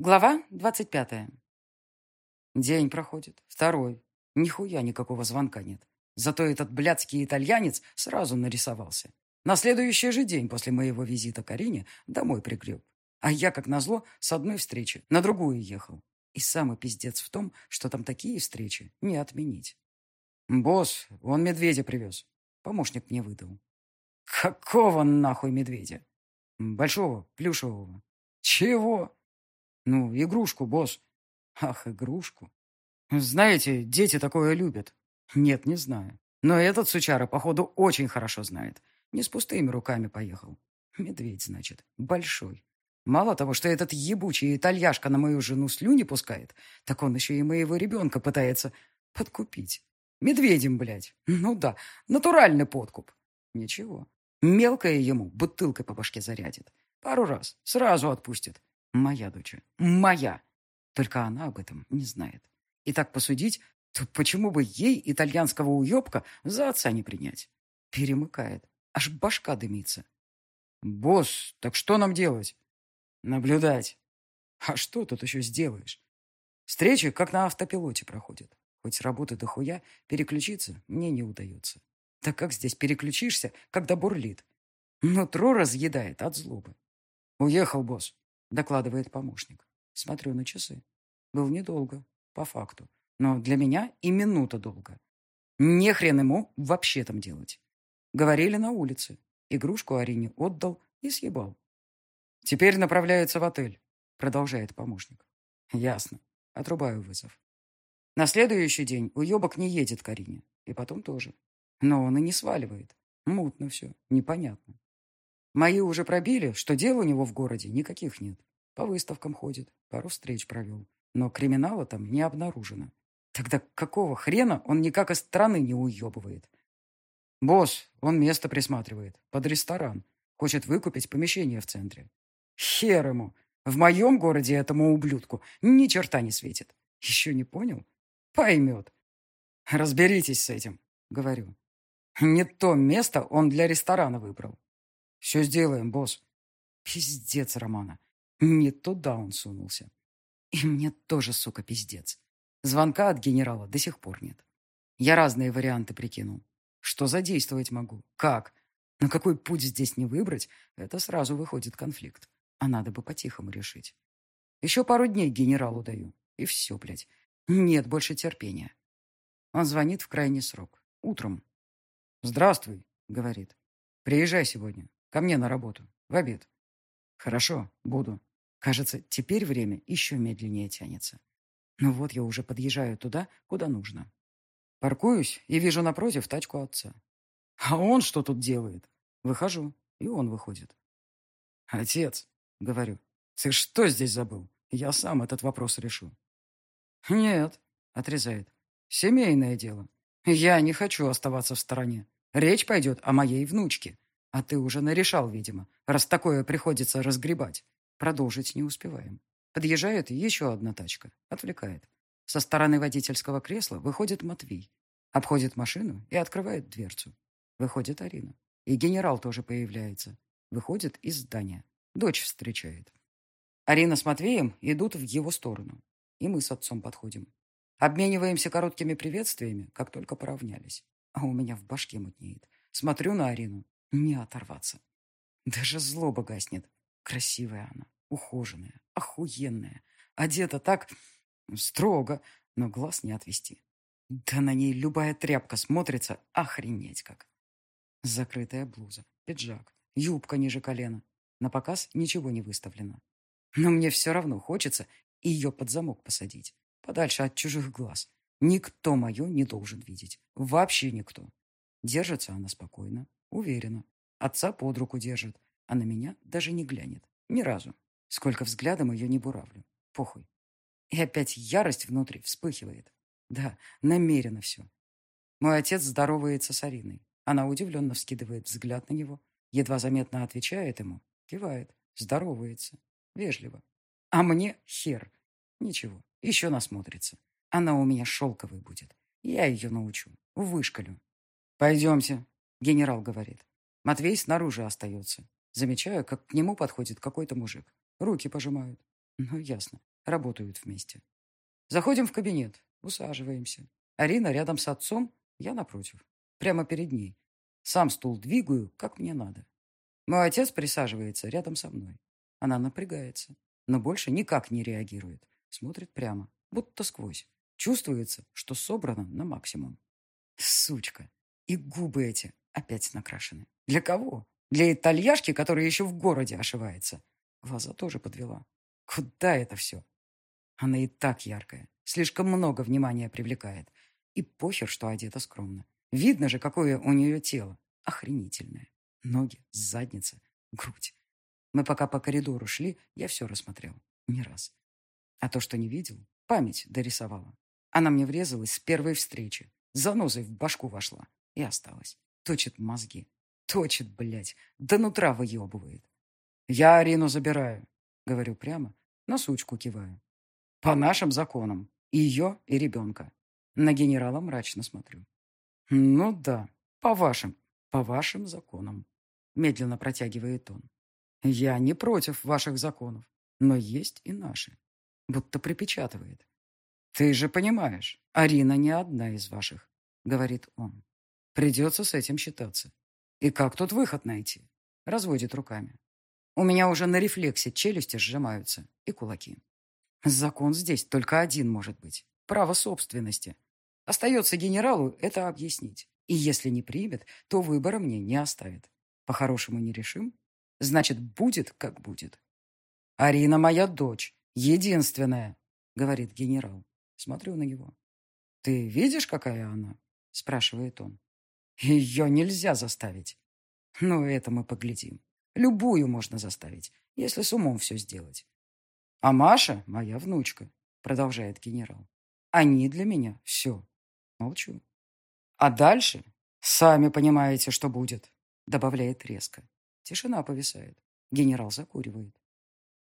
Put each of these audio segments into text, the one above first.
Глава двадцать пятая. День проходит, второй. Нихуя никакого звонка нет. Зато этот блядский итальянец сразу нарисовался. На следующий же день после моего визита к Арине домой пригреб. А я, как назло, с одной встречи на другую ехал. И самый пиздец в том, что там такие встречи не отменить. «Босс, он медведя привез». Помощник мне выдал. «Какого нахуй медведя?» «Большого, плюшевого». «Чего?» «Ну, игрушку, босс». «Ах, игрушку». «Знаете, дети такое любят». «Нет, не знаю. Но этот сучара, походу, очень хорошо знает. Не с пустыми руками поехал. Медведь, значит, большой. Мало того, что этот ебучий итальяшка на мою жену слюни пускает, так он еще и моего ребенка пытается подкупить. Медведем, блядь. Ну да, натуральный подкуп. Ничего. Мелкая ему бутылкой по башке зарядит. Пару раз. Сразу отпустит. Моя дочь. Моя. Только она об этом не знает. И так посудить, то почему бы ей итальянского уебка за отца не принять? Перемыкает. Аж башка дымится. «Босс, так что нам делать?» «Наблюдать». «А что тут еще сделаешь?» Встречи как на автопилоте проходят. Хоть с работы до хуя переключиться мне не удается. Так как здесь переключишься, когда бурлит? Нутро разъедает от злобы. «Уехал, босс», — докладывает помощник. Смотрю на часы. Был недолго, по факту. Но для меня и минута долго. Не хрен ему вообще там делать. Говорили на улице. Игрушку Арине отдал и съебал. Теперь направляется в отель, продолжает помощник. Ясно. Отрубаю вызов. На следующий день уебок не едет к Арине. И потом тоже. Но он и не сваливает. Мутно все, непонятно. Мои уже пробили, что дел у него в городе никаких нет. По выставкам ходит, пару встреч провел. Но криминала там не обнаружено. Тогда какого хрена он никак из страны не уебывает? Босс, он место присматривает, под ресторан. Хочет выкупить помещение в центре. Хер ему. В моем городе этому ублюдку ни черта не светит. Еще не понял? Поймет. Разберитесь с этим, говорю. Не то место он для ресторана выбрал. Все сделаем, босс. Пиздец, Романа. Не туда он сунулся. И мне тоже, сука, пиздец. Звонка от генерала до сих пор нет. Я разные варианты прикинул. Что задействовать могу? Как? На какой путь здесь не выбрать, это сразу выходит конфликт. А надо бы по-тихому решить. Еще пару дней генералу даю. И все, блядь. Нет больше терпения. Он звонит в крайний срок. Утром. «Здравствуй», — говорит. «Приезжай сегодня. Ко мне на работу. В обед». «Хорошо, буду». Кажется, теперь время еще медленнее тянется. Но вот я уже подъезжаю туда, куда нужно. Паркуюсь и вижу напротив тачку отца. А он что тут делает? Выхожу, и он выходит. «Отец», — говорю, — «ты что здесь забыл? Я сам этот вопрос решу». «Нет», — отрезает, — «семейное дело. Я не хочу оставаться в стороне. Речь пойдет о моей внучке. А ты уже нарешал, видимо, раз такое приходится разгребать. Продолжить не успеваем. Подъезжает еще одна тачка. Отвлекает. Со стороны водительского кресла выходит Матвей. Обходит машину и открывает дверцу. Выходит Арина. И генерал тоже появляется. Выходит из здания. Дочь встречает. Арина с Матвеем идут в его сторону. И мы с отцом подходим. Обмениваемся короткими приветствиями, как только поравнялись. А у меня в башке мутнеет. Смотрю на Арину. Не оторваться. Даже злоба гаснет. Красивая она, ухоженная, охуенная. Одета так строго, но глаз не отвести. Да на ней любая тряпка смотрится охренеть как. Закрытая блуза, пиджак, юбка ниже колена. На показ ничего не выставлено. Но мне все равно хочется ее под замок посадить подальше от чужих глаз. Никто мое не должен видеть. Вообще никто. Держится она спокойно, уверенно. Отца под руку держит, а на меня даже не глянет. Ни разу. Сколько взглядом ее не буравлю. Похуй. И опять ярость внутри вспыхивает. Да, намеренно все. Мой отец здоровается с Ариной. Она удивленно вскидывает взгляд на него, едва заметно отвечает ему, кивает, здоровается, вежливо. А мне хер. Ничего, еще насмотрится. Она у меня шелковой будет. Я ее научу. Вышкалю. «Пойдемте», — генерал говорит. Матвей снаружи остается. Замечаю, как к нему подходит какой-то мужик. Руки пожимают. Ну, ясно. Работают вместе. Заходим в кабинет. Усаживаемся. Арина рядом с отцом, я напротив. Прямо перед ней. Сам стул двигаю, как мне надо. Мой отец присаживается рядом со мной. Она напрягается, но больше никак не реагирует. Смотрит прямо, будто сквозь. Чувствуется, что собрано на максимум. Сучка. И губы эти опять накрашены. Для кого? Для итальяшки, которая еще в городе ошивается. Глаза тоже подвела. Куда это все? Она и так яркая. Слишком много внимания привлекает. И похер, что одета скромно. Видно же, какое у нее тело. Охренительное. Ноги, задница, грудь. Мы пока по коридору шли, я все рассмотрел. Не раз. А то, что не видел, память дорисовала. Она мне врезалась с первой встречи. Занозой в башку вошла. И осталась. Точит мозги. Точит, блядь. До нутра выебывает. Я Арину забираю. Говорю прямо. На сучку киваю. По нашим законам. И ее, и ребенка. На генерала мрачно смотрю. Ну да, по вашим, по вашим законам. Медленно протягивает он. Я не против ваших законов, но есть и наши. Будто припечатывает. Ты же понимаешь, Арина не одна из ваших, говорит он. Придется с этим считаться. И как тут выход найти? Разводит руками. У меня уже на рефлексе челюсти сжимаются и кулаки. Закон здесь только один может быть. Право собственности. Остается генералу это объяснить. И если не примет, то выбора мне не оставит. По-хорошему не решим? Значит, будет, как будет. «Арина моя дочь, единственная», — говорит генерал. Смотрю на него. «Ты видишь, какая она?» — спрашивает он. «Ее нельзя заставить». «Ну, это мы поглядим. Любую можно заставить, если с умом все сделать». «А Маша — моя внучка», — продолжает генерал. «Они для меня все». Молчу. «А дальше? Сами понимаете, что будет», — добавляет резко. Тишина повисает. Генерал закуривает.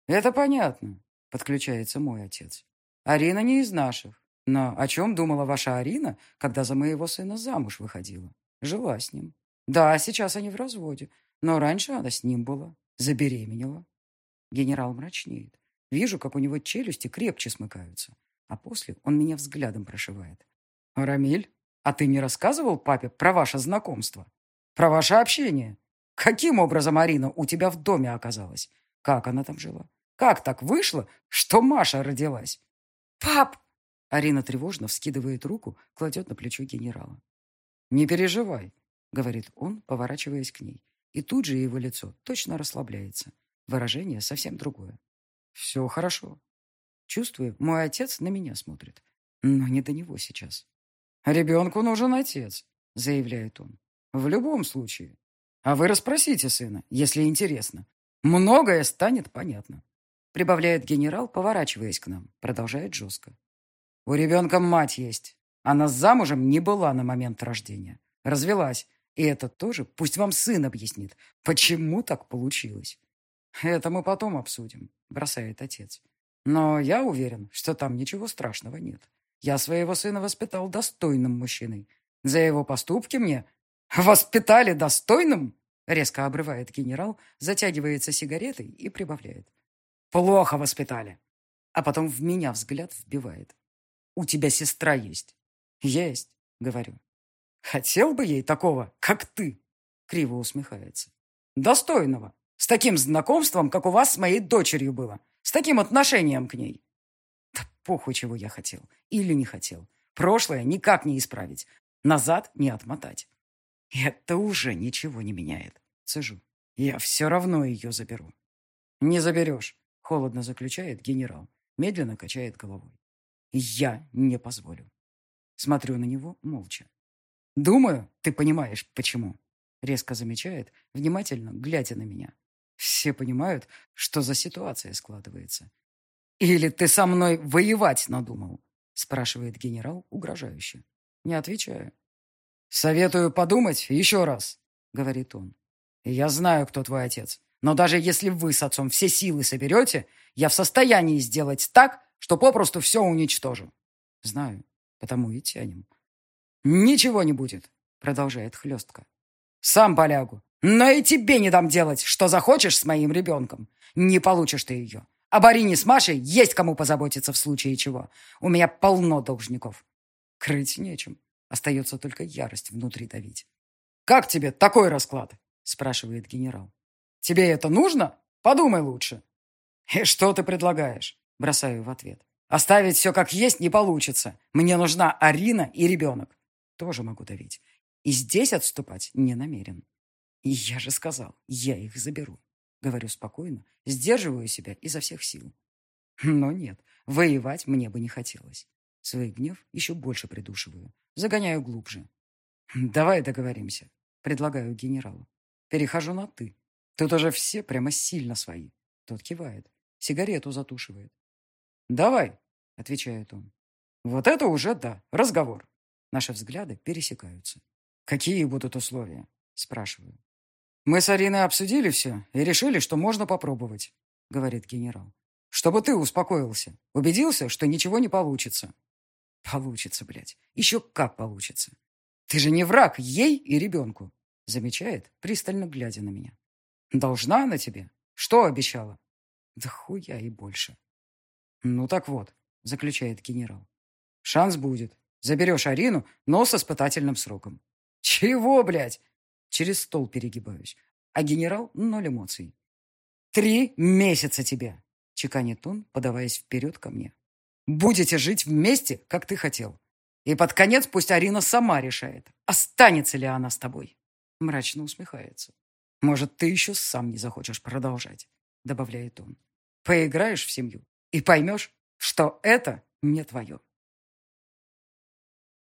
«Это понятно», — подключается мой отец. «Арина не из наших. Но о чем думала ваша Арина, когда за моего сына замуж выходила? Жила с ним. Да, сейчас они в разводе, но раньше она с ним была. Забеременела». Генерал мрачнеет. Вижу, как у него челюсти крепче смыкаются. А после он меня взглядом прошивает. «Рамиль, а ты не рассказывал папе про ваше знакомство? Про ваше общение? Каким образом Арина у тебя в доме оказалась? Как она там жила? Как так вышло, что Маша родилась? Пап! Арина тревожно вскидывает руку, кладет на плечо генерала. «Не переживай», — говорит он, поворачиваясь к ней. И тут же его лицо точно расслабляется. Выражение совсем другое. «Все хорошо». Чувствую, мой отец на меня смотрит. Но не до него сейчас. «Ребенку нужен отец», — заявляет он. «В любом случае. А вы расспросите сына, если интересно. Многое станет понятно. Прибавляет генерал, поворачиваясь к нам. Продолжает жестко. У ребенка мать есть. Она замужем не была на момент рождения. Развелась. И это тоже пусть вам сын объяснит, почему так получилось. Это мы потом обсудим, бросает отец. Но я уверен, что там ничего страшного нет. Я своего сына воспитал достойным мужчиной. За его поступки мне «Воспитали достойным?» — резко обрывает генерал, затягивается сигаретой и прибавляет. «Плохо воспитали». А потом в меня взгляд вбивает. «У тебя сестра есть?» «Есть», — говорю. «Хотел бы ей такого, как ты?» — криво усмехается. «Достойного. С таким знакомством, как у вас с моей дочерью было. С таким отношением к ней». Да похуй, чего я хотел. Или не хотел. Прошлое никак не исправить. Назад не отмотать. Это уже ничего не меняет. Сижу. Я все равно ее заберу. Не заберешь, холодно заключает генерал. Медленно качает головой. Я не позволю. Смотрю на него молча. Думаю, ты понимаешь, почему. Резко замечает, внимательно глядя на меня. Все понимают, что за ситуация складывается. «Или ты со мной воевать надумал?» спрашивает генерал угрожающе. Не отвечаю. «Советую подумать еще раз», — говорит он. «Я знаю, кто твой отец. Но даже если вы с отцом все силы соберете, я в состоянии сделать так, что попросту все уничтожу». «Знаю, потому и тянем». «Ничего не будет», — продолжает хлестко. «Сам полягу. Но и тебе не дам делать, что захочешь с моим ребенком. Не получишь ты ее. Об Арине с Машей есть кому позаботиться в случае чего. У меня полно должников. Крыть нечем. Остается только ярость внутри давить. «Как тебе такой расклад?» – спрашивает генерал. «Тебе это нужно? Подумай лучше». «И что ты предлагаешь?» – бросаю в ответ. «Оставить все как есть не получится. Мне нужна Арина и ребенок». Тоже могу давить. И здесь отступать не намерен. И я же сказал, я их заберу. Говорю спокойно, сдерживаю себя изо всех сил. Но нет, воевать мне бы не хотелось. Свой гнев еще больше придушиваю. Загоняю глубже. «Давай договоримся», — предлагаю генералу. Перехожу на «ты». Тут уже все прямо сильно свои. Тот кивает, сигарету затушивает. «Давай», — отвечает он. «Вот это уже да, разговор». Наши взгляды пересекаются. «Какие будут условия?» — спрашиваю. «Мы с Ариной обсудили все и решили, что можно попробовать», — говорит генерал. «Чтобы ты успокоился, убедился, что ничего не получится». «Получится, блядь. Еще как получится. Ты же не враг ей и ребенку», — замечает, пристально глядя на меня. «Должна она тебе? Что обещала?» «Да хуя и больше». «Ну так вот», — заключает генерал. «Шанс будет. Заберешь Арину, но с испытательным сроком». «Чего, блядь? Через стол перегибаюсь. А генерал — ноль эмоций. «Три месяца тебе!» — чеканит он, подаваясь вперед ко мне. «Будете жить вместе, как ты хотел. И под конец пусть Арина сама решает, останется ли она с тобой». Мрачно усмехается. «Может, ты еще сам не захочешь продолжать», — добавляет он. «Поиграешь в семью и поймешь, что это не твое».